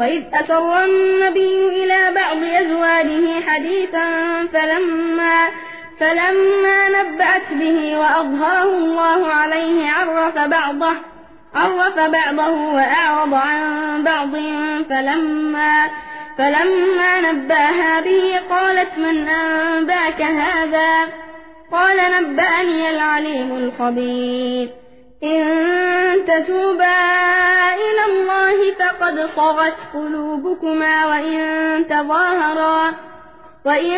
وإذ أسر النبي إلى بعض أزواجه حديثا فلما, فلما نبأت به وأظهره الله عليه عرف بعضه عرف بعضه وأعرض عن بعض فلما فلما نبأها به قالت من أنباك هذا؟ قال نبأني العليم الخبير إن تتوبا إلى الله فقد صغت قلوبكما وإن تظاهرا وإن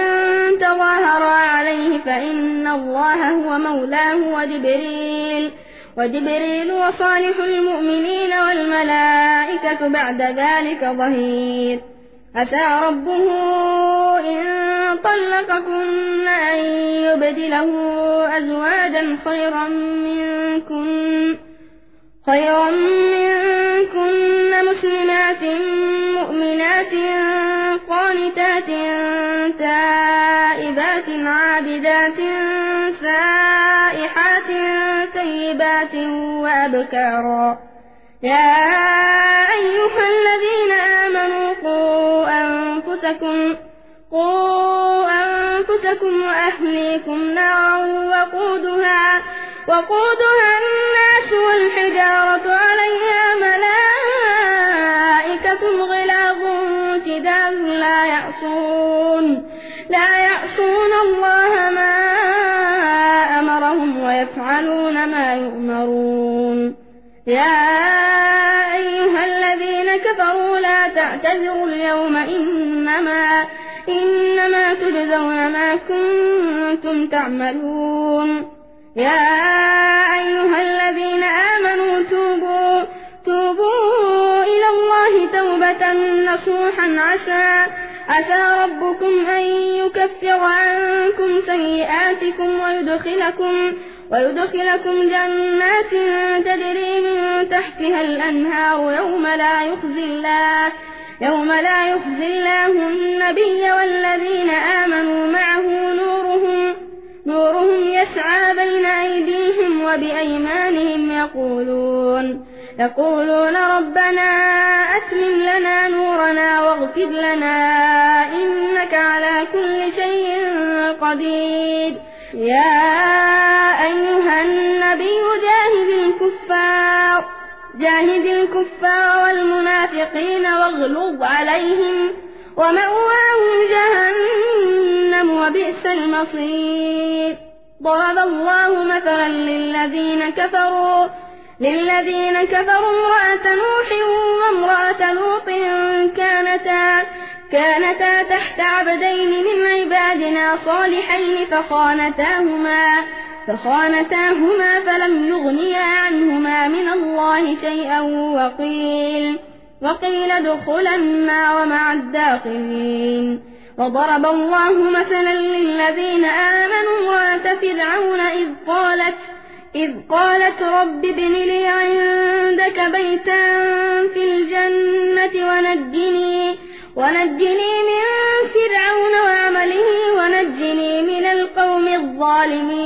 تظاهرا عليه فإن الله هو مولاه وجبريل وجبريل وصالح المؤمنين والملائكة بعد ذلك ظهير. أتى ربه إن طلقكن يبدله أزواجا خيرا منكن خيرا منكن مسلمات مؤمنات قانتات تائبات عابدات سائحات طيبات وأبكارا. يا أيها الذين آمنوا قوا أنفسكم قوا أنفسكم وأهليكم نارا وقودها وقودها الناس والحجارة عليها ملائكة غلاظ شداد لا يعصون لا يعصون الله ما أمرهم ويفعلون ما يؤمرون. يا أيها الذين كفروا لا تعتذروا اليوم إنما إنما تجزون ما كنتم تعملون. يا أيها الذين آمنوا توبوا توبوا إلى الله توبة نصوحا عسى عسى ربكم أن يكفر عنكم سيئاتكم ويدخلكم ويدخلكم جنات تجري من تحتها الأنهار يوم لا يخزي الله. يوم لا يخزي الله النبي والذين آمنوا معه نورهم نورهم يسعى بين أيديهم وبأيمانهم يقولون يقولون ربنا أتمن لنا نورنا واغفر لنا إنك على كل شيء قدير. يا أيها النبي جاهد الكفار. جاهد الكفار والمنافقين واغلظ عليهم ومأواهم جهنم وبئس المصير. ضرب الله مثلا للذين كفروا للذين كفروا امرأة نوح وامرأة لوط كانتا كانتا تحت عبدين من عبادنا صالحين فخانتاهما. فخانتاهما فلم يغنيا عنهما من الله شيئا وقيل وقيل ادخلا النار مع الداخلين. وضرب الله مثلا للذين آمنوا امرأة فرعون إذ قالت إذ قالت رب ابن لي عندك بيتا في الجنة ونجني ونجني من فرعون وعمله ونجني من القوم الظالمين.